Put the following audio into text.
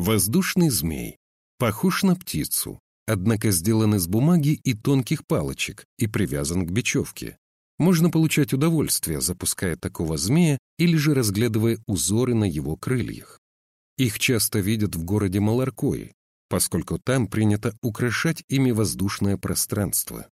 Воздушный змей. Похож на птицу, однако сделан из бумаги и тонких палочек и привязан к бечевке. Можно получать удовольствие, запуская такого змея или же разглядывая узоры на его крыльях. Их часто видят в городе Маларкои, поскольку там принято украшать ими воздушное пространство.